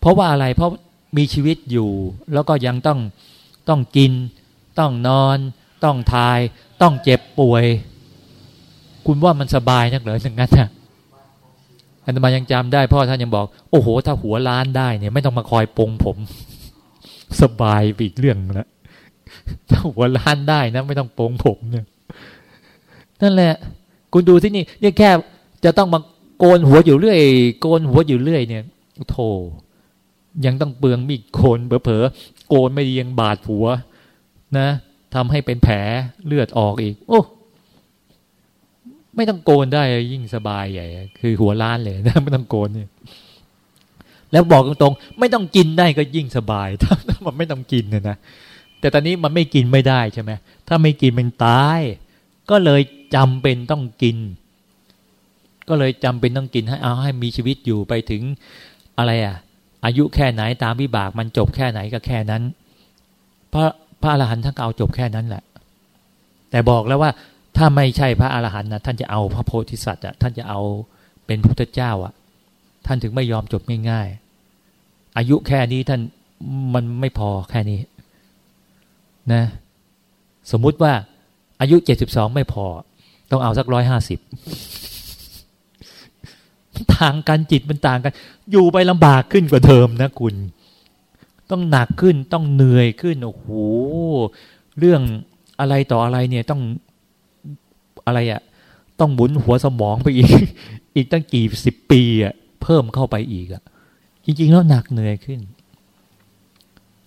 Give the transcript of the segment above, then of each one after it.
เพราะว่าอะไรเพราะมีชีวิตอยู่ แล้วก็ยังต้องต้องกิน ต้องนอน ต้องทาย ต้องเจ็บป่วย คุณว่ามันสบายนักเหรออย่างนั้นนะอันตมายังจำได้พ่อท่านยังบอก โอ้โห ถ้าหัวล้านได้เนี่ย ไม่ต้องมาคอยปงผม สบายอีกเรื่องนะถ้าหัวล้านได้นะไม่ต้องปงผมเนี่ย นั่นแหละ คุณดูที่นี่เนี่ยแค่จะต้องมาโกนหัวอยู่เรื่อย โกนหัวอยู่เรื่อยเนี่ยโธ่ ยังต้องเปลืองมีดโกนเผลอๆโกนไม่ดียังบาดหัว นะทำให้เป็นแผลเลือดออกอีก โอ้ไม่ต้องโกนได้ยิ่งสบายใหญ่ คือหัวล้านเลยนะไม่ต้องโกนเนี่ยแล้วบอกตรงๆ ไม่ต้องกินได้ก็ยิ่งสบาย ถ้ามันไม่ต้องกินเนี่ยนะแต่ตอนนี้มันไม่กินไม่ได้ใช่ไหมถ้าไม่กินมันตาย ก็เลยจำเป็นต้องกิน ก็เลยจำเป็นต้องกินให้เอาให้มีชีวิตอยู่ไปถึงอะไรอะ อายุแค่ไหนตามวิบากมันจบแค่ไหนก็แค่นั้น พระพระอรหันต์ท่านเอาจบแค่นั้นแหละ แต่บอกแล้วว่าถ้าไม่ใช่พระอรหันต์นะท่านจะเอาพระโพธิสัตว์อะท่านจะเอาเป็นพุทธเจ้าอะ ท่านถึงไม่ยอมจบง่ายๆ อายุแค่นี้ท่านมันไม่พอแค่นี้นะ สมมุติว่าอายุเจ็ดสิบสองไม่พอ ต้องเอาสักร้อยห้าสิบ ต่างกันจิตมันต่างกัน อยู่ไปลำบากขึ้นกว่าเดิมนะคุณ ต้องหนักขึ้นต้องเหนื่อยขึ้นโอ้โหเรื่องอะไรต่ออะไรเนี่ยต้องอะไรอะ่ะต้องหมุนหัวสมองไปอีก อีกตั้งกี่สิบปีอะ่ะเพิ่มเข้าไปอีกอะ่ะจริงๆแล้วหนักเหนื่อยขึ้น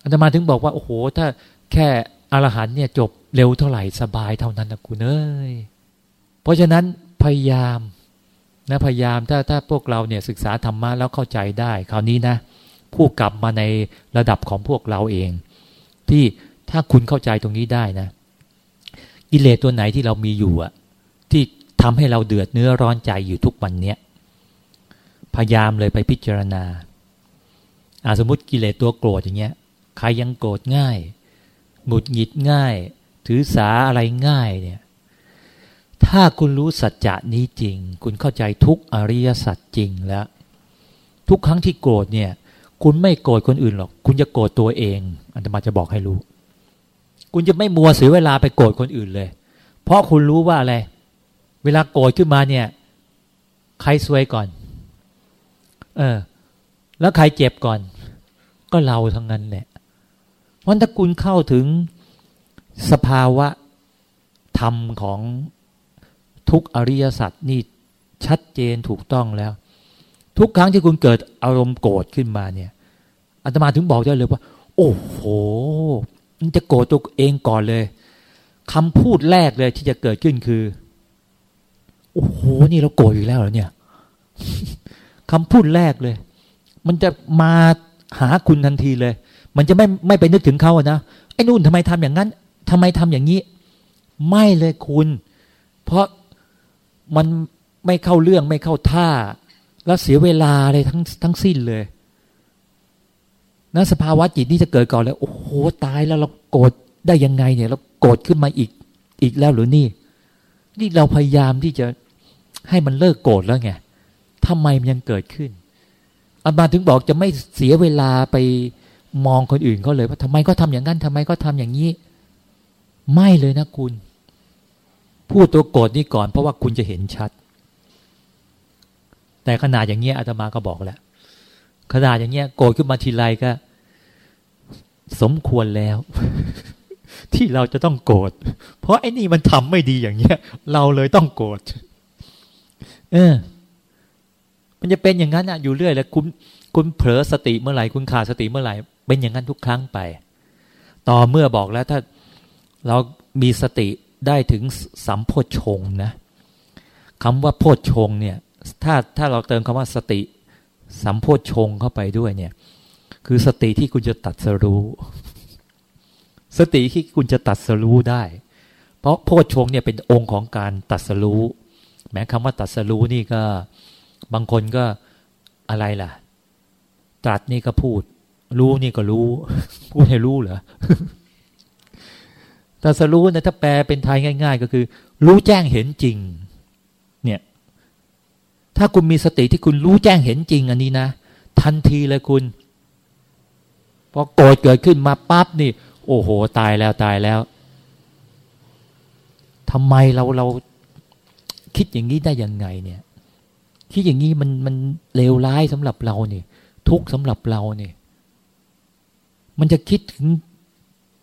อาตมาถึงบอกว่าโอ้โห ถ้าแค่อรหันเนี่ยจบเร็วเท่าไหร่สบายเท่านั้นนะคุณเอ้ยเพราะฉะนั้นพยายาม นะพยายามถ้าถ้าพวกเราเนี่ยศึกษาธรรมะแล้วเข้าใจได้ คราวนี้นะพูดกลับมาในระดับของพวกเราเอง ที่ถ้าคุณเข้าใจตรงนี้ได้นะกิเลสตัวไหนที่เรามีอยู่อะที่ทำให้เราเดือดเนื้อร้อนใจอยู่ทุกวันเนี้ยพยายามเลยไปพิจารณาอาสมมติกิเลสตัวโกรธอย่างเงี้ยใครยังโกรธง่ายหงุดหงิดง่าย ถือสาอะไรง่ายเนี่ย ถ้าคุณรู้สัจจะนี้จริง คุณเข้าใจทุกอริยสัจจริงแล้ว ทุกครั้งที่โกรธเนี่ย คุณไม่โกรธคนอื่นหรอก คุณจะโกรธตัวเองอันตมาจะบอกให้รู้ คุณจะไม่มัวเสียเวลาไปโกรธคนอื่นเลย เพราะคุณรู้ว่าอะไร เวลาโกรธขึ้นมาเนี่ย ใครซวยก่อน เออ แล้วใครเจ็บก่อน ก็เราทั้งนั้นแหละเพราะถ้าคุณเข้าถึงสภาวะธรรมของ ทุกอริยสัจนี่ชัดเจนถูกต้องแล้ว ทุกครั้งที่คุณเกิดอารมณ์โกรธขึ้นมาเนี่ยอาตมาถึงบอกได้เลยว่า โอ้โหมันจะโกรธตัวเองก่อนเลยคำพูดแรกเลยที่จะเกิดขึ้นคือ โอ้โห นี่เราโกรธอยู่แล้วเหรอเนี่ยคำพูดแรกเลย มันจะมาหาคุณทันทีเลย มันจะไม่ไม่ไปนึกถึงเขาอะนะไอ้นู่นทำไมทำอย่างนั้นทำไมทำอย่างนี้ ไม่เลยคุณ เพราะ มันไม่เข้าเรื่องไม่เข้าท่า แล้วเสียเวลาเลยทั้งทั้งสิ้นเลยนะสภาวะจิตนี่จะเกิดก่อนแล้วโอ้โหตายแล้วเราโกรธได้ยังไงเนี่ย เราโกรธขึ้นมาอีกอีกแล้วหรือนี่ นี่เราพยายามที่จะให้มันเลิกโกรธแล้วไงทำไมมันยังเกิดขึ้นอามาถึงบอกจะไม่เสียเวลาไปมองคนอื่นเขาเลยว่าทำไมก็ทำอย่างนั้นทำไมก็ทำอย่างนี้ ไม่เลยนะคุณ พูดตัวโกรธนี่ก่อน เพราะว่าคุณจะเห็นชัด แต่ขนาดอย่างเงี้ยอาตมาก็บอกแล้วขนาดอย่างเงี้ยโกรธขึ้นมาทีไรก็ สมควรแล้ว ที่เราจะต้องโกรธเพราะไอ้นี่มันทำไม่ดีอย่างเงี้ย เราเลยต้องโกรธเออ มันจะเป็นอย่างนั้นอะอยู่เรื่อยแล้วคุณคุณเผลอสติเมื่อไหร่คุณขาดสติเมื่อไหร่เป็นอย่างนั้นทุกครั้งไป ต่อเมื่อบอกแล้วถ้าเรามีสติ ได้ถึงสัมโพชงนะคำว่าโพชงเนี่ยถ้าถ้าเราเติมคำว่าสติสัมโพชงเข้าไปด้วยเนี่ย คือสติที่คุณจะตัดสรู้ สติที่คุณจะตัดสรู้ได้ เพราะโพชงเนี่ยเป็นองค์ของการตัดสรู้แม้คำว่าตัดสรู้นี่ก็บางคนก็อะไรล่ะ ตรัสนี่ก็พูด รู้นี่ก็รู้ พูดให้รู้เหรอ ตรัสรู้นะถ้าแปลเป็นไทยง่าย ๆ ก็คือ รู้แจ้งเห็นจริง เนี่ย ถ้าคุณมีสติที่คุณรู้แจ้งเห็นจริง อันนี้นะทันทีเลยคุณพอโกรธเกิดขึ้นมาปั๊บนี่ โอ้โห ตายแล้วตายแล้วทำไมเราเราคิดอย่างนี้ได้ยังไงเนี่ยคิดอย่างนี้มันมันเลวร้ายสำหรับเราเนี่ยทุกสำหรับเราเนี่ยมันจะคิดถึง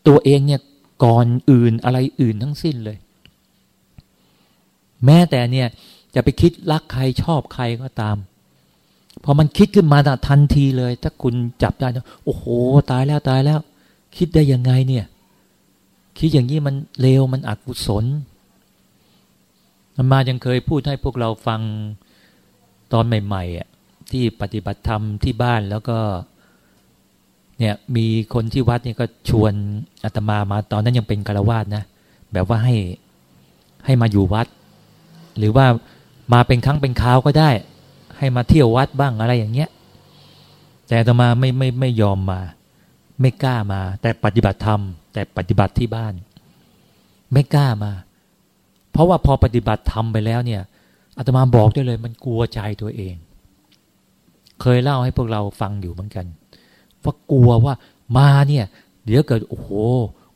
ตัวเองเนี่ย ก่อนอื่นอะไรอื่นทั้งสิ้นเลย แม้แต่เนี่ย จะไปคิดรักใครชอบใครก็ตามพอมันคิดขึ้นมาทันทีเลย ถ้าคุณจับได้นะโอ้โห ตายแล้วตายแล้ว คิดได้ยังไงเนี่ย คิดอย่างนี้มันเลวมันอกุศลมายังเคยพูดให้พวกเราฟังตอนใหม่ๆอะที่ปฏิบัติธรรมที่บ้านแล้วก็ เนี่ยมีคนที่วัดเนี่ยก็ชวนอาตมามาตอนนั้นยังเป็นกาลวาสนะแบบว่าให้ให้มาอยู่วัด หรือว่ามาเป็นครั้งเป็นคราวก็ได้ ให้มาเที่ยววัดบ้างอะไรอย่างเงี้ยแต่อาตมาไม่ไม่ไม่ยอมมา ไม่กล้ามา แต่ปฏิบัติธรรม แต่ปฏิบัติที่บ้าน ไม่กล้ามา เพราะว่าพอปฏิบัติทำไปแล้วเนี่ยอาตมาบอกได้เลย มันกลัวใจตัวเอง เคยเล่าให้พวกเราฟังอยู่เหมือนกัน ว่ากลัวว่ามาเนี่ย เดี๋ยวเกิดโอ้โห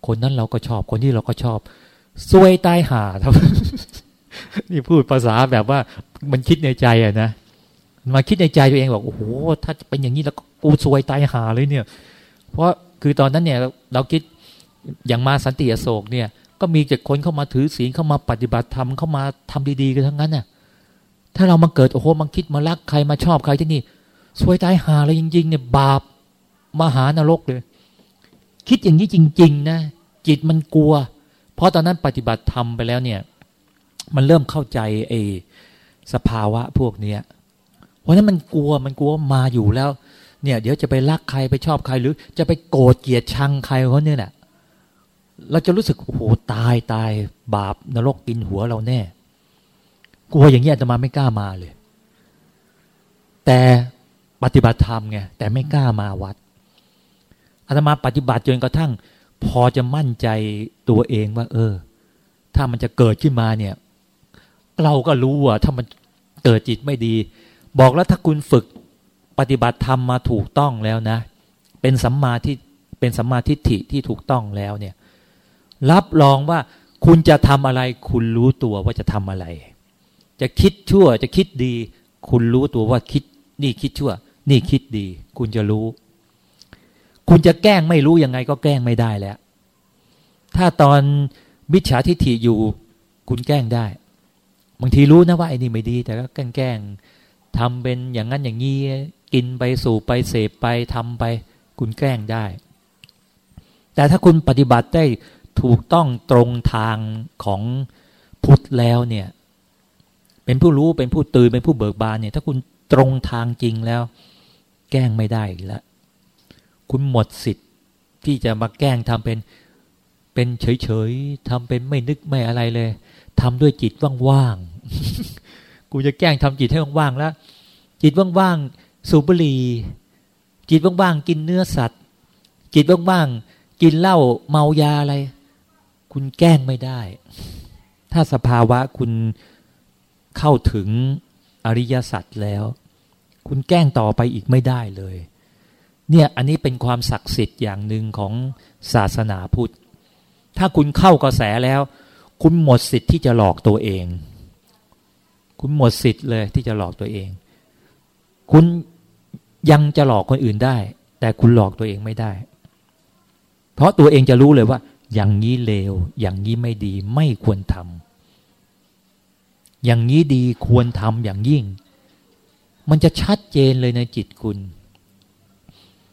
คนนั้นเราก็ชอบ คนที่เราก็ชอบซวยตายหาครับ นี่พูดภาษาแบบว่ามันคิดในใจอะนะมาคิดในใจตัวเองบอกโอ้โหถ้าเป็นอย่างนี้แล้วกูซวยตายหาเลยเนี่ย เพราะคือตอนนั้นเนี่ยเราคิดอย่างมาสันติอโศกเนี่ย ก็มีแต่คนเข้ามาถือศีลเข้ามาปฏิบัติธรรมเข้ามาทำดีๆกันทั้งนั้นน่ะถ้าเรามาเกิดโอ้โหมันคิดมารักใครมาชอบใครที่นี่สวยตายหาเลยจริงๆเนี่ยบาป มหานรกเลย คิดอย่างนี้จริง ๆ นะ จิตมันกลัว เพราะตอนนั้นปฏิบัติธรรมไปแล้วเนี่ย มันเริ่มเข้าใจไอ้สภาวะพวกเนี้ยเพราะนั้นมันกลัวมันกลัวมาอยู่แล้ว เนี่ย เดี๋ยวจะไปรักใครไปชอบใครหรือ จะไปโกรธเกลียดชังใครเขาเนี่ยแหละเราจะรู้สึกโอ้โหตายตายบาปนรกกินหัวเราแน่ กลัวอย่างนี้อาตมาไม่กล้ามาเลย แต่ปฏิบัติธรรมไงแต่ไม่กล้ามาวัด อาตมาปฏิบัติจนกระทั่ง พอจะมั่นใจตัวเองว่า เออ ถ้ามันจะเกิดขึ้นมาเนี่ย เราก็รู้ว่าถ้ามันเกิดจิตไม่ดี บอกแล้วถ้าคุณฝึกปฏิบัติธรรมมาถูกต้องแล้วนะ เป็นสัมมาที่เป็นสัมมาทิฏฐิที่ถูกต้องแล้วเนี่ย รับรองว่าคุณจะทำอะไร คุณรู้ตัวว่าจะทำอะไร จะคิดชั่วจะคิดดี คุณรู้ตัวว่าคิด นี่คิดชั่ว นี่คิดดี คุณจะรู้ คุณจะแกล้งไม่รู้ยังไงก็แกล้งไม่ได้แล้ว ถ้าตอนมิจฉาทิฏฐิอยู่ คุณแกล้งได้ บางทีรู้นะว่าไอ้นี่ไม่ดี แต่ก็แกล้งแกล้งทำเป็นอย่างนั้นอย่างนี้กินไปสู่ไปเสพไปทำไป คุณแกล้งได้ แต่ถ้าคุณปฏิบัติได้ถูกต้องตรงทางของพุทธแล้วเนี่ย เป็นผู้รู้เป็นผู้ตื่นเป็นผู้เบิกบานเนี่ย ถ้าคุณตรงทางจริงแล้ว แกล้งไม่ได้แล้ว คุณหมดสิทธิ์ที่จะมาแกล้งทำเป็น เป็นเฉยๆทำเป็นไม่นึกไม่อะไรเลยทำด้วยจิตว่างๆ กูจะแกล้งทำจิตให้ว่างๆแล้ว จิตว่างๆ สูบบุหรี่ จิตว่างๆ กินเนื้อสัตว์ จิตว่างๆ กินเหล้าเมายาอะไร คุณแกล้งไม่ได้ ถ้าสภาวะคุณเข้าถึงอริยสัจแล้ว คุณแกล้งต่อไปอีกไม่ได้เลย เนี่ยอันนี้เป็นความศักดิ์สิทธิ์อย่างหนึ่งของศาสนาพุทธ ถ้าคุณเข้ากระแสแล้ว คุณหมดสิทธิ์ที่จะหลอกตัวเอง คุณหมดสิทธิ์เลยที่จะหลอกตัวเอง คุณยังจะหลอกคนอื่นได้ แต่คุณหลอกตัวเองไม่ได้ เพราะตัวเองจะรู้เลยว่า อย่างนี้เลว อย่างนี้ไม่ดีไม่ควรทำอย่างนี้ดีควรทำอย่างยิ่ง มันจะชัดเจนเลยในจิตคุณ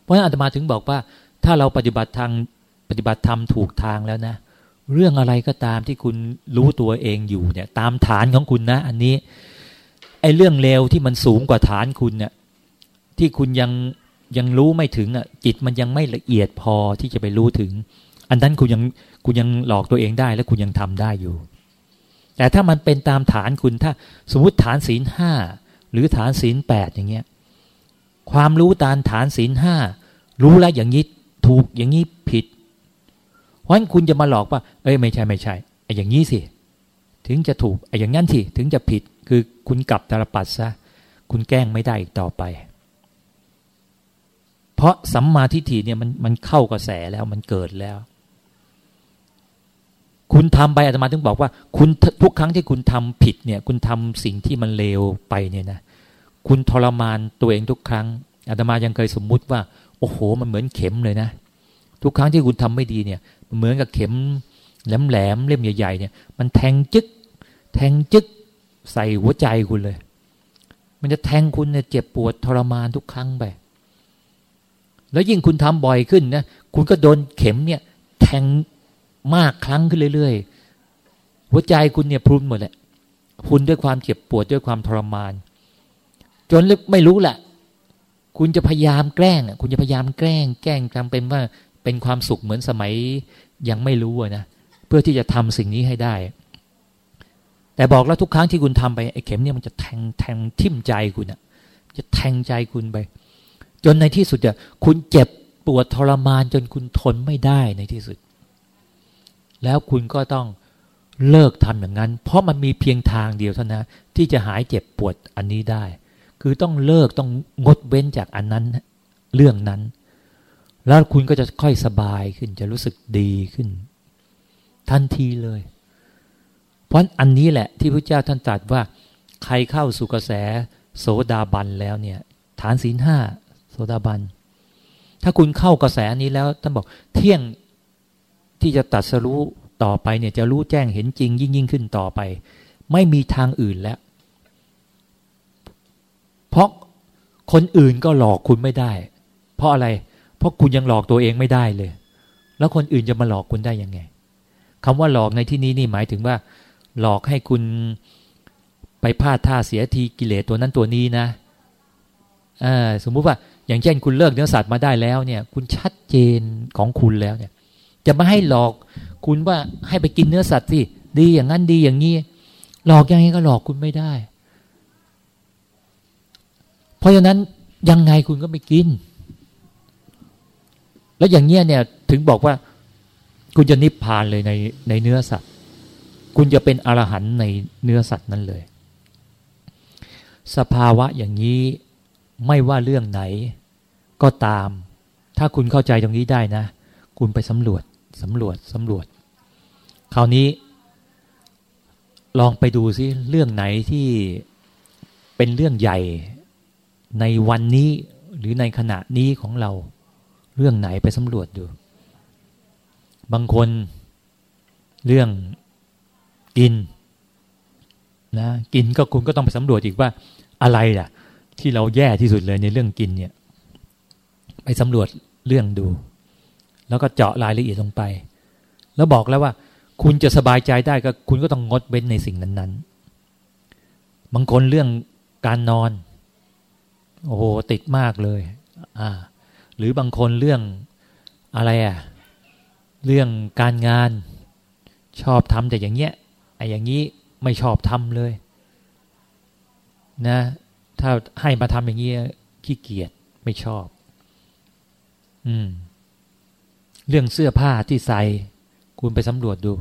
เพราะฉะนั้นอาตมาถึงบอกว่า ถ้าเราปฏิบัติทางปฏิบัติธรรมถูกทางแล้วนะ เรื่องอะไรก็ตามที่คุณรู้ตัวเองอยู่เนี่ย ตามฐานของคุณนะ อันนี้ไอ้เรื่องเลวที่มันสูงกว่าฐานคุณเนี่ยที่คุณยังยังรู้ไม่ถึงอะจิตมันยังไม่ละเอียดพอที่จะไปรู้ถึง อันนั้นคุณยังคุณยังหลอกตัวเองได้และคุณยังทำได้อยู่ แต่ถ้ามันเป็นตามฐานคุณถ้าสมมติฐานศีลห้าหรือฐานศีลแปดอย่างเงี้ย ความรู้ตามฐานศีลห้ารู้แล้วอย่างนี้ถูกอย่างนี้ผิด เพราะฉะนั้นคุณจะมาหลอกว่า เอ้ยไม่ใช่ไม่ใช่ไอ้อย่างนี้สิ ถึงจะถูกไอ้อย่างนั้นสิถึงจะผิด คือคุณกลับตาลปัดซะคุณแกล้งไม่ได้อีกต่อไป เพราะสัมมาทิฏฐิเนี่ยมันมันเข้ากระแสแล้วมันเกิดแล้ว คุณทำไปอาตมาถึงบอกว่า คุณทุกครั้งที่คุณทำผิดเนี่ย คุณทำสิ่งที่มันเลวไปเนี่ยนะ คุณทรมานตัวเองทุกครั้งอาตมายังเคยสมมุติว่า โอ้โห มันเหมือนเข็มเลยนะ ทุกครั้งที่คุณทำไม่ดีเนี่ยมันเหมือนกับเข็มแหลมแหลมเล่มใหญ่ๆเนี่ย มันแทงจึ๊กแทงจึ๊กใส่หัวใจคุณเลย มันจะแทงคุณเนี่ยเจ็บปวดทรมานทุกครั้งไปแล้วยิ่งคุณทำบ่อยขึ้นนะคุณก็โดนเข็มเนี่ย แทงมากครั้งขึ้นเรื่อยๆหัวใจคุณเนี่ยพุนหมดแหละพุนด้วยความเจ็บปวดด้วยความทรมาน จนไม่รู้แหละคุณจะพยายามแกล้งคุณจะพยายามแกล้ง แกล้งทำเป็นว่าเป็นความสุขเหมือนสมัยยังไม่รู้นะเพื่อที่จะทำสิ่งนี้ให้ได้ แต่บอกแล้วทุกครั้งที่คุณทำไปไอ้เข็มเนี่ยมันจะแทงแทงทิ่มใจคุณอะจะแทงใจคุณไป จนในที่สุดจะคุณเจ็บปวดทรมานจนคุณทนไม่ได้ในที่สุด แล้วคุณก็ต้องเลิกทำอย่างนั้น เพราะมันมีเพียงทางเดียวเท่านั้นที่จะหายเจ็บปวดอันนี้ได้ คือต้องเลิกต้องงดเว้นจากอันนั้น เรื่องนั้น แล้วคุณก็จะค่อยสบายขึ้นจะรู้สึกดีขึ้น ทันทีเลย เพราะอันนี้แหละที่พระเจ้าท่านตรัสว่า ใครเข้าสู่กระแส โสดาบันแล้วเนี่ย ฐานศีลห้าโสดาบัน ถ้าคุณเข้ากระแสนี้แล้วท่านบอกเที่ยงที่จะตัดสรู้ต่อไปเนี่ยจะรู้แจ้งเห็นจริงยิ่งยิ่งขึ้นต่อไป ไม่มีทางอื่นแล้ว เพราะคนอื่นก็หลอกคุณไม่ได้ เพราะอะไร เพราะคุณยังหลอกตัวเองไม่ได้เลย แล้วคนอื่นจะมาหลอกคุณได้ยังไงคำว่าหลอกในที่นี้นี่หมายถึงว่า หลอกให้คุณไปพลาดท่าเสียทีกิเลสตัวนั้นตัวนี้นะสมมุติว่า อย่างเช่นคุณเลิกเนื้อสัตว์มาได้แล้วเนี่ย คุณชัดเจนของคุณแล้วเนี่ย จะมาให้หลอกคุณว่าให้ไปกินเนื้อสัตว์สิดีอย่างนั้นดีอย่างนี้หลอกยังไงก็หลอกคุณไม่ได้ เพราะฉะนั้นยังไงคุณก็ไม่กิน แล้วอย่างเงี้ยเนี่ยถึงบอกว่า คุณจะนิพพานเลยในในเนื้อสัตว์ คุณจะเป็นอรหันต์ในเนื้อสัตว์นั้นเลย สภาวะอย่างนี้ไม่ว่าเรื่องไหนก็ตาม ถ้าคุณเข้าใจตรงนี้ได้นะ คุณไปสำรวจสำรวจสำรวจ คราวนี้ ลองไปดูซิเรื่องไหนที่เป็นเรื่องใหญ่ ในวันนี้หรือในขณะนี้ของเรา เรื่องไหนไปสำรวจดู บางคน เรื่องกินนะกินก็คุณก็ต้องไปสำรวจอีกว่าอะไรล่ะ ที่เราแย่ที่สุดเลยในเรื่องกินเนี่ย ไปสำรวจเรื่องดู แล้วก็เจาะรายละเอียดลงไป แล้วบอกแล้วว่า คุณจะสบายใจได้ก็คุณก็ต้องงดเว้นในสิ่งนั้น ๆ บางคนเรื่องการนอน โอ้โหติดมากเลย อ่า หรือบางคนเรื่องอะไรอะ เรื่องการงานชอบทำแต่อย่างเงี้ยไอ้อย่างนี้ไม่ชอบทำเลย นะ ถ้าให้มาทำอย่างเงี้ยขี้เกียจไม่ชอบ อืม เรื่องเสื้อผ้าที่ใส่คุณไปสำรวจดู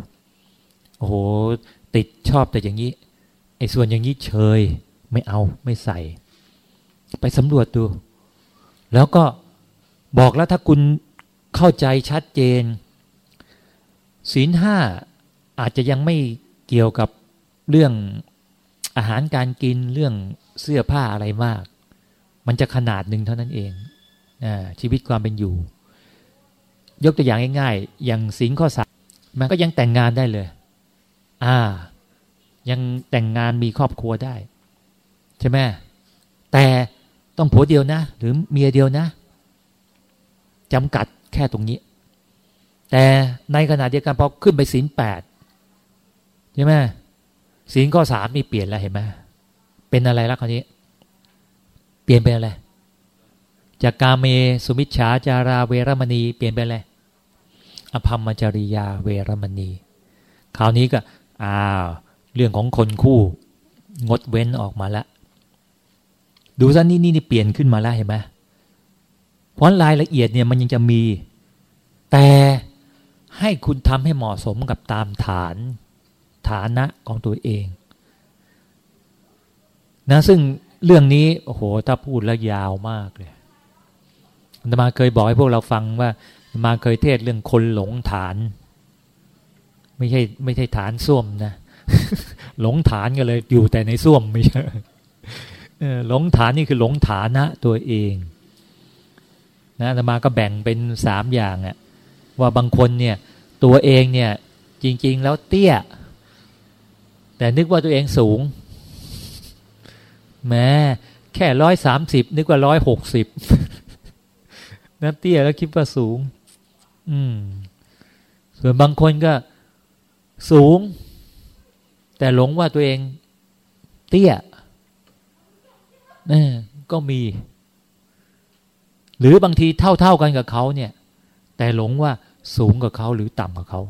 โอ้โห ติดชอบแต่อย่างนี้ไอ้ส่วนอย่างนี้เฉย ไม่เอาไม่ใส่ ไปสำรวจดู แล้วก็บอกแล้วถ้าคุณเข้าใจชัดเจน ศีลห้าอาจจะยังไม่เกี่ยวกับเรื่องอาหารการกินเรื่องเสื้อผ้าอะไรมาก มันจะขนาดหนึ่งเท่านั้นเองอชีวิตความเป็นอยู่ ยกตัวอย่างง่ายๆ อย่างสิงข้อสามมันก็ยังแต่งงานได้เลย อ่า ยังแต่งงานมีครอบครัวได้ ใช่ไหมแต่ ต้องผัวเดียวนะ หรือเมียเดียวนะจำกัดแค่ตรงนี้ แต่ในขณะเดียวกันพอขึ้นไปศีลแปดใช่ไหมศีลข้อสามนี่เปลี่ยนแล้วเห็นไหมเป็นอะไรล้วคราวนี้ เปลี่ยนเป็นอะไร จากกาเมสุมิชฌาจาราเวรมณี เปลี่ยนเป็นอะไรอภรรมจริยาเวรมณี คราวนี้ก็อ้าวเรื่องของคนคู่ งดเว้นออกมาแล้ว ดูซะนี่นี่เปลี่ยนขึ้นมาแล้วเห็นไหมเพราะรายละเอียดเนี่ยมันยังจะมี แต่ให้คุณทำให้เหมาะสมกับตามฐานฐานะของตัวเองนะซึ่งเรื่องนี้โอ้โหถ้าพูดแล้วยาวมากเลยอาตมาเคยบอกให้พวกเราฟังว่ามาเคยเทศเรื่องคนหลงฐาน ไม่ใช่ไม่ใช่ฐานส้วมนะ หลงฐานกันเลยอยู่แต่ในส้วมไม่ใช่ หลงฐานนี่คือหลงฐานะตัวเองนะอาตมาก็แบ่งเป็นสามอย่างอะว่าบางคนเนี่ยตัวเองเนี่ยจริง ๆ แล้วเตี้ย แต่นึกว่าตัวเองสูงแม้แค่ร้อยสามสิบนึกว่าร้อยหกสิบนะเตี้ยแล้วคิดว่าสูง อืม ส่วนบางคนก็สูง แต่หลงว่าตัวเองเตี้ย นี่ก็มี หรือบางทีเท่าๆกันกับเขาเนี่ย แต่หลงว่าสูงกว่าเขาหรือต่ำกว่าเขา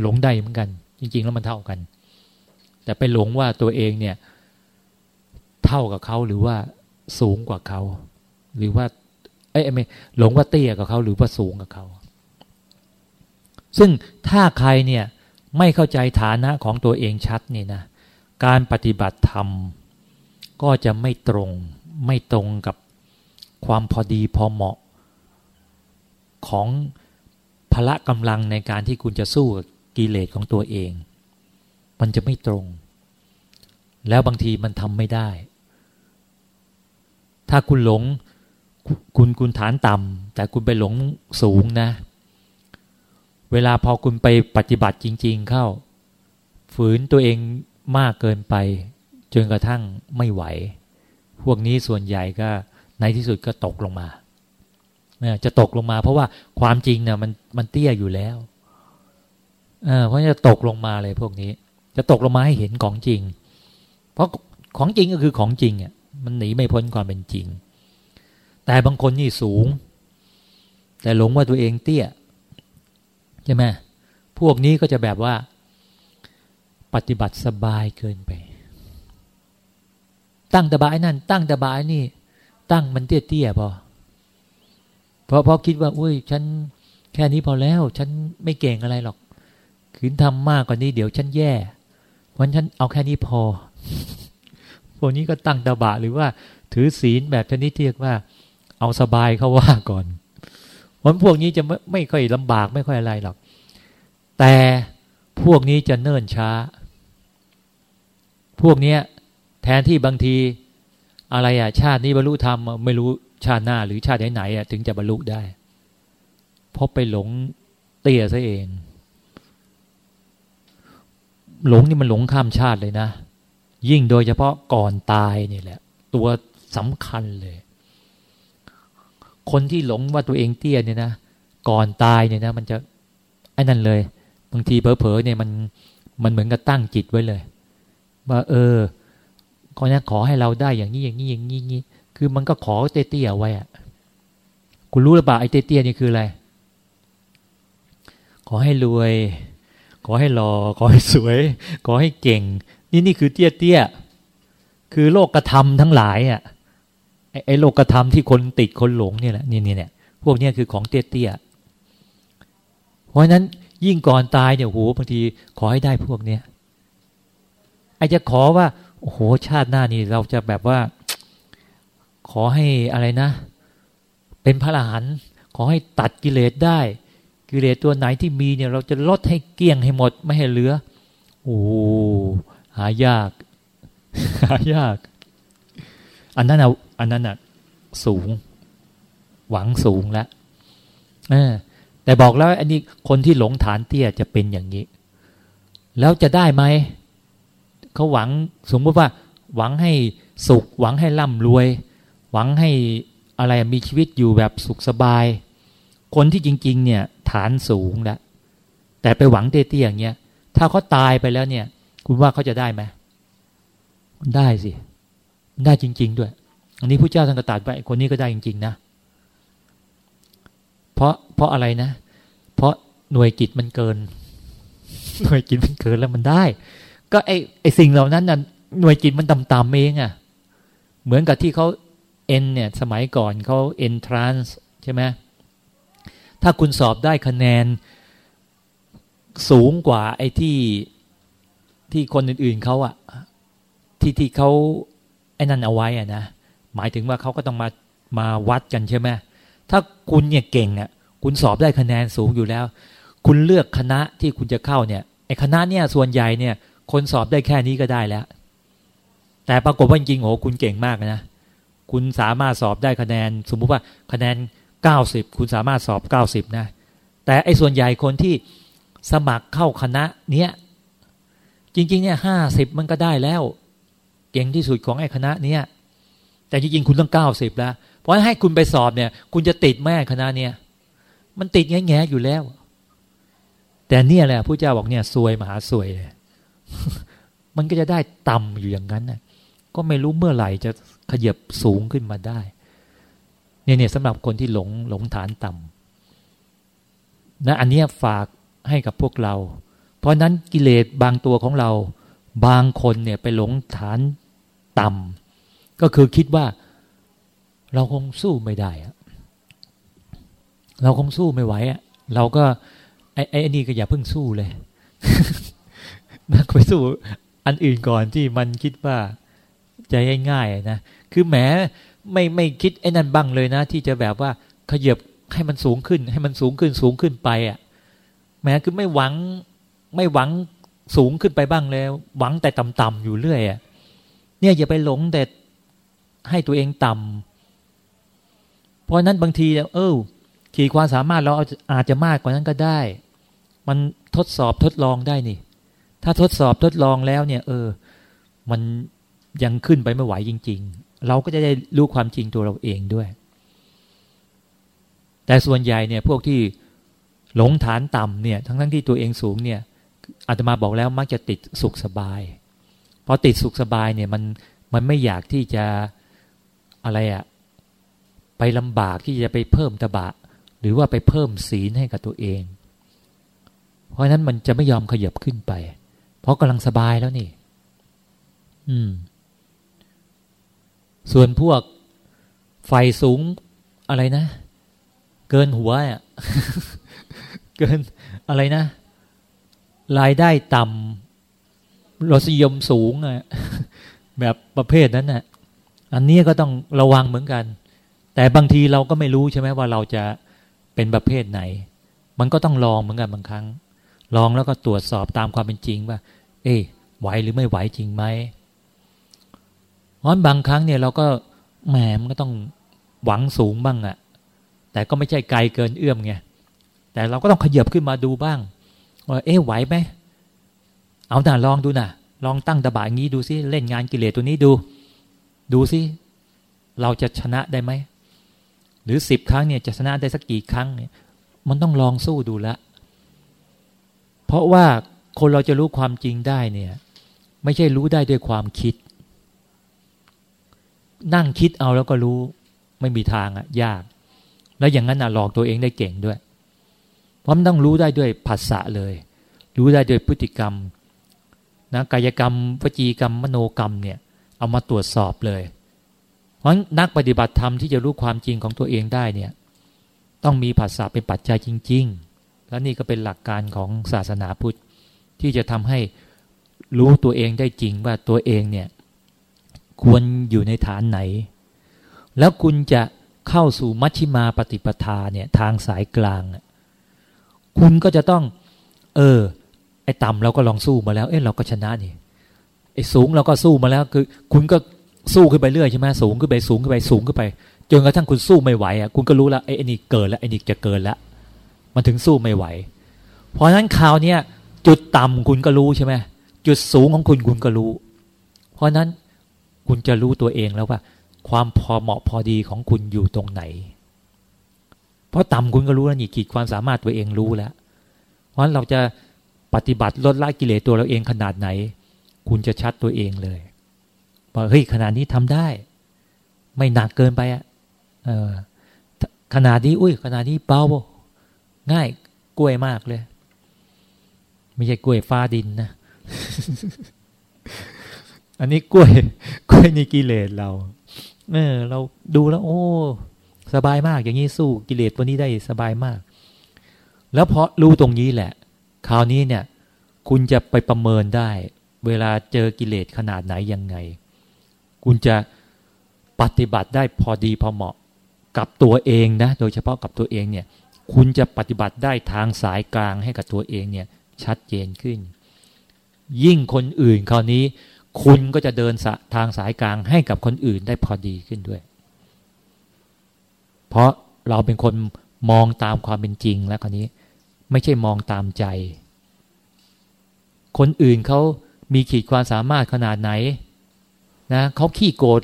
หลงได้เหมือนกัน จริง ๆ แล้วมันเท่ากัน แต่ไปหลงว่าตัวเองเนี่ย เท่ากับเขาหรือว่าสูงกว่าเขา หรือว่าเอ้ยไม่หลงว่าเตี้ยกับเขาหรือว่าสูงกับเขา ซึ่งถ้าใครเนี่ยไม่เข้าใจฐานะของตัวเองชัดนี่นะ การปฏิบัติธรรม ก็จะไม่ตรง ไม่ตรงกับความพอดีพอเหมาะ ของพละกำลังในการที่คุณจะสู้กับกิเลสของตัวเอง มันจะไม่ตรง แล้วบางทีมันทำไม่ได้ ถ้าคุณหลงคุณคุณฐานต่ำแต่คุณไปหลงสูงนะ เวลาพอคุณไปปฏิบัติจริง ๆ เข้า ฝืนตัวเองมากเกินไป จนกระทั่งไม่ไหว พวกนี้ส่วนใหญ่ก็ในที่สุดก็ตกลงมาจะตกลงมา เพราะว่าความจริงเนี่ยมันมันเตี้ยอยู่แล้วเพราะจะตกลงมาเลยพวกนี้ จะตกลงมาให้เห็นของจริง เพราะของจริงก็คือของจริงอะมันหนีไม่พ้นความเป็นจริง แต่บางคนนี่สูง แต่หลงว่าตัวเองเตี้ยใช่ไหมพวกนี้ก็จะแบบว่า ปฏิบัติสบายเกินไป ตั้งตะบายนั่น ตั้งตะบายนี่ ตั้งมันเตี้ยๆพอเพราะเพราะคิดว่าอุ้ย ฉันแค่นี้พอแล้ว ฉันไม่เก่งอะไรหรอกขืนทำมากกว่านี้เดี๋ยวฉันแย่วันฉันเอาแค่นี้พอ พวกนี้ก็ตั้งตะบะหรือว่า ถือศีลแบบชนิดเรียกว่า เอาสบายเขาว่าก่อนวันพวกนี้จะไม่ไม่ค่อยลำบากไม่ค่อยอะไรหรอก แต่พวกนี้จะเนิ่นช้า พวกเนี้ย แทนที่บางทีอะไรอะ ชาตินี้บรรลุธรรมไม่รู้ชาติหน้าหรือชาติไหนๆอะถึงจะบรรลุได้ เพราะไปหลงเตี้ยซะเอง หลงนี่มันหลงข้ามชาติเลยนะ ยิ่งโดยเฉพาะก่อนตายนี่แหละ ตัวสำคัญเลย คนที่หลงว่าตัวเองเตี้ยเนี่ยนะก่อนตายเนี่ยนะ มันจะไอ้นั่นเลย บางทีเผลอๆเนี่ยมันมันเหมือนกับตั้งจิตไว้เลย ว่าเออ ขอนี้ขอให้เราได้อย่างนี้อย่างนี้อย่างนี้นี้คือมันก็ขอเตี้ยๆไว้อะคุณรู้หรือเปล่าไอ้เตี้ยๆนี่คืออะไร ขอให้รวย ขอให้หล่อขอให้สวย ขอให้เก่ง นี่นี่คือเตี้ยๆคือโลกกระทำทั้งหลายอะไอ้โลกธรรมที่คนติดคนหลงเนี่ยแหละนี่นี่เนี่ยพวกนี้คือของเตี้ยๆ เพราะนั้นยิ่งก่อนตายเนี่ยโหบางทีขอให้ได้พวกเนี้ยไอจะขอว่า โอ้โหชาติหน้านี่เราจะแบบว่า ขอให้อะไรนะ เป็นพระอรหันต์ขอให้ตัดกิเลสได้ กิเลสตัวไหนที่มีเนี่ย เราจะลดให้เกลี้ยงให้หมดไม่ให้เหลือโอ้หายาก หายาก อันนั้นอะอันนั้นอะสูง หวังสูงแล้วแต่บอกแล้วอันนี้คนที่หลงฐานเตี้ยจะเป็นอย่างนี้ แล้วจะได้ไหม เขาหวังสมมติว่า หวังให้สุข หวังให้ร่ำรวย หวังให้อะไรมีชีวิตอยู่แบบสุขสบาย คนที่จริง ๆ เนี่ยฐานสูงแล้วแต่ไปหวังเตี้ยๆอย่างเงี้ยถ้าเขาตายไปแล้วเนี่ย คุณว่าเขาจะได้ไหมได้สิ ได้จริง ๆ ด้วย อันนี้พระเจ้าท่านก็ตัดไปคนนี้ก็ได้จริง ๆ นะ เพราะเพราะอะไรนะ เพราะหน่วยกิจมันเกิน หน่วยกิจมันเกินแล้วมันได้ ก็ไอไอสิ่งเหล่านั้นน่ะหน่วยกิจมันต่ำๆเองอะ่ะ เหมือนกับที่เขาเอ็นเนี่ย สมัยก่อนเขาเอ็นทรานส์ใช่ไหมถ้าคุณสอบได้คะแนนสูงกว่าไอ้ที่ที่คนอื่นๆเขาอะที่ที่เขาไอ้นั่นเอาไว้อะนะหมายถึงว่าเขาก็ต้องมามาวัดกันใช่ไหมถ้าคุณเนี่ยเก่งอะคุณสอบได้คะแนนสูงอยู่แล้ว คุณเลือกคณะที่คุณจะเข้าเนี่ยไอ้คณะเนี่ยส่วนใหญ่เนี่ย คนสอบได้แค่นี้ก็ได้แล้ว แต่ปรากฏว่าจริงโอ้คุณเก่งมากนะ คุณสามารถสอบได้คะแนน สมมุติว่าคะแนนเก้าสิบคุณสามารถสอบเก้าสิบนะ แต่ไอ้ส่วนใหญ่คนที่สมัครเข้าคณะเนี้ยจริง ๆ เนี่ยห้าสิบมันก็ได้แล้ว เก่งที่สุดของไอ้คณะเนี้ยแต่จริงๆคุณต้องเก้าสิบแล้ว เพราะให้คุณไปสอบเนี่ย คุณจะติดแม่คณะเนี่ย มันติดแง่ๆอยู่แล้ว แต่เนี่ยแหละผู้เจ้าบอกเนี่ยซวยมหาซวยเลย มันก็จะได้ต่ำอยู่อย่างนั้นนะก็ไม่รู้เมื่อไหร่จะขยับสูงขึ้นมาได้ เนี่ยเนี่ยสำหรับคนที่หลงหลงฐานต่ำนะอันนี้ฝากให้กับพวกเรา เพราะนั้นกิเลสบางตัวของเรา บางคนเนี่ยไปหลงฐานต่ำก็คือคิดว่า เราคงสู้ไม่ได้อะเราคงสู้ไม่ไหวอะเราก็ไอ้ไอ้นี่ก็อย่าเพิ่งสู้เลย นักไปสู้อันอื่นก่อนที่มันคิดว่าจะง่ายๆนะคือแหมไม่ไม่คิดไอ้นั่นบ้างเลยนะ ที่จะแบบว่าขยับให้มันสูงขึ้น ให้มันสูงขึ้นสูงขึ้นไปอะแหมคือไม่หวังไม่หวังสูงขึ้นไปบ้างแล้ว หวังแต่ต่ำๆอยู่เรื่อยอะเนี่ยอย่าไปหลงแต่ให้ตัวเองต่ำเพราะนั้นบางทีเออขีดความสามารถเราอาจจะมากกว่านั้นก็ได้ มันทดสอบทดลองได้นี่ ถ้าทดสอบทดลองแล้วเนี่ย เออ มันยังขึ้นไปไม่ไหวจริง ๆ เราก็จะได้รู้ความจริงตัวเราเองด้วย แต่ส่วนใหญ่เนี่ยพวกที่หลงฐานต่ำเนี่ย ทั้งทั้งที่ตัวเองสูงเนี่ยอาตมาบอกแล้วมักจะติดสุขสบายพอติดสุขสบายเนี่ยมันมันไม่อยากที่จะอะไรอะไปลำบากที่จะไปเพิ่มตบะ หรือว่าไปเพิ่มศีลให้กับตัวเอง เพราะนั้นมันจะไม่ยอมขยับขึ้นไป เพราะกำลังสบายแล้วนี่ อืม ส่วนพวกไฟสูงอะไรนะ เกินหัวอะเกินอะไรนะ รายได้ต่ำรสยมสูงอะแบบประเภทนั้นน่ะ อันนี้ก็ต้องระวังเหมือนกัน แต่บางทีเราก็ไม่รู้ใช่ไหมว่าเราจะเป็นประเภทไหน มันก็ต้องลองเหมือนกันบางครั้ง ลองแล้วก็ตรวจสอบตามความเป็นจริงว่า เอ๊ไหวหรือไม่ไหวจริงไหมเพราะบางครั้งเนี่ยเราก็แหมมันก็ต้องหวังสูงบ้างอะแต่ก็ไม่ใช่ไกลเกินเอื้อมไงแต่เราก็ต้องขยับขึ้นมาดูบ้างว่าเอ๊ไหวไหมเอาหน่าลองดูน่ะลองตั้งตะบะงี้ดูซิเล่นงานกิเลสตัวนี้ดู ดูซิเราจะชนะได้ไหมหรือสิบครั้งเนี่ยจะชนะได้สักกี่ครั้งเนี่ยมันต้องลองสู้ดูละ ราะว่าคนเราจะรู้ความจริงได้เนี่ย ไม่ใช่รู้ได้ด้วยความคิด นั่งคิดเอาแล้วก็รู้ ไม่มีทางอะยาก แล้วอย่างนั้นอะหลอกตัวเองได้เก่งด้วย เพราะมันต้องรู้ได้ด้วยภาษาเลย รู้ได้ด้วยพฤติกรรมนะกายกรรมวจีกรรมมโนกรรมเนี่ย เอามาตรวจสอบเลย เพราะนักปฏิบัติธรรมที่จะรู้ความจริงของตัวเองได้เนี่ย ต้องมีภาษาเป็นปัจจัยจริง ๆ และนี่ก็เป็นหลักการของศาสนาพุทธ ที่จะทำให้รู้ตัวเองได้จริงว่าตัวเองเนี่ย ควรอยู่ในฐานไหน แล้วคุณจะเข้าสู่มัชฌิมาปฏิปทาเนี่ยทางสายกลาง คุณก็จะต้อง เออ ไอ้ต่ำเราก็ลองสู้มาแล้ว เอ้เราก็ชนะนี่ไอ้สูงเราก็สู้มาแล้วคือ คุณก็สู้ขึ้นไปเรื่อยใช่ไหมสูงขึ้นไปสูงขึ้นไปสูงขึ้นไปจนกระทั่งคุณสู้ไม่ไหวอะคุณก็รู้ล้วไอ้นี่เกินล้วไอ้นี่จะเกินล้ว มันถึงสู้ไม่ไหว เพราะฉะนั้นคราวเนี้ยจุดต่ำคุณก็รู้ใช่ไหมจุดสูงของคุณคุณก็รู้ เพราะนั้นคุณจะรู้ตัวเองแล้วว่า ความพอเหมาะพอดีของคุณอยู่ตรงไหน เพราะต่ำคุณก็รู้แล้วนี่ขีดความสามารถตัวเองรู้แล้ว เพราะฉะนั้นเราจะปฏิบัติลดละกิเลสตัวเราเองขนาดไหน คุณจะชัดตัวเองเลยว่าเฮ้ยขนาดนี้ทำได้ ไม่หนักเกินไปอะเออขนาดนี้อุ้ยขนาดนี้เบา ง่ายกล้วยมากเลย ไม่ใช่กล้วยฟ้าดินนะ อันนี้กล้วย กล้วยนี่กิเลสเรา เออ เราดูแล้ว โอ้ สบายมาก อย่างนี้สู้กิเลสตัวนี้ได้สบายมาก แล้วเพราะรู้ตรงนี้แหละ คราวนี้เนี่ย คุณจะไปประเมินได้ เวลาเจอกิเลสขนาดไหนยังไง คุณจะปฏิบัติได้พอดีพอเหมาะกับตัวเองนะ โดยเฉพาะกับตัวเองเนี่ย คุณจะปฏิบัติได้ทางสายกลางให้กับตัวเองเนี่ยชัดเจนขึ้น ยิ่งคนอื่นคราวนี้ คุณก็จะเดินทางสายกลางให้กับคนอื่นได้พอดีขึ้นด้วย เพราะเราเป็นคนมองตามความเป็นจริงแล้วคราวนี้ ไม่ใช่มองตามใจ คนอื่นเขามีขีดความสามารถขนาดไหนนะเขาขี้โกรธ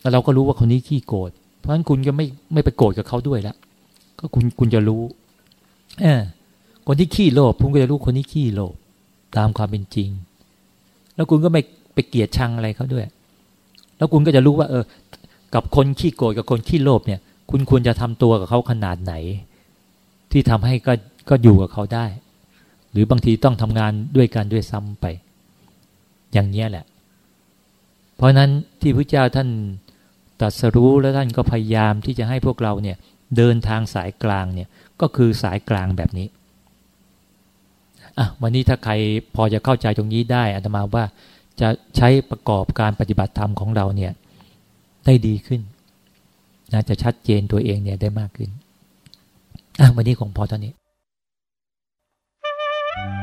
แล้วเราก็รู้ว่าคนนี้ขี้โกรธเพราะฉะนั้นคุณก็ไม่ไม่ไปโกรธกับเขาด้วยแล้ว ก็คุณคุณจะรู้เออคนที่ขี้โลภคุณก็จะรู้คนที่ขี้โลภตามความเป็นจริง แล้วคุณก็ไม่ไปเกลียดชังอะไรเขาด้วย แล้วคุณก็จะรู้ว่า เออ กับคนขี้โกรธกับคนขี้โลภเนี่ย คุณควรจะทำตัวกับเขาขนาดไหน ที่ทำให้ก็ก็อยู่กับเขาได้ หรือบางทีต้องทำงานด้วยกันด้วยซ้ำไป อย่างนี้แหละ เพราะนั้นที่พระเจ้าท่านตัดสรู้แล้วท่านก็พยายามที่จะให้พวกเราเนี่ย เดินทางสายกลางเนี่ยก็คือสายกลางแบบนี้อะวันนี้ถ้าใครพอจะเข้าใจตรงนี้ได้อาตมาว่าจะใช้ประกอบการปฏิบัติธรรมของเราเนี่ยได้ดีขึ้นน่าจะชัดเจนตัวเองเนี่ยได้มากขึ้นอะวันนี้ของพอเท่านี้ Thank you.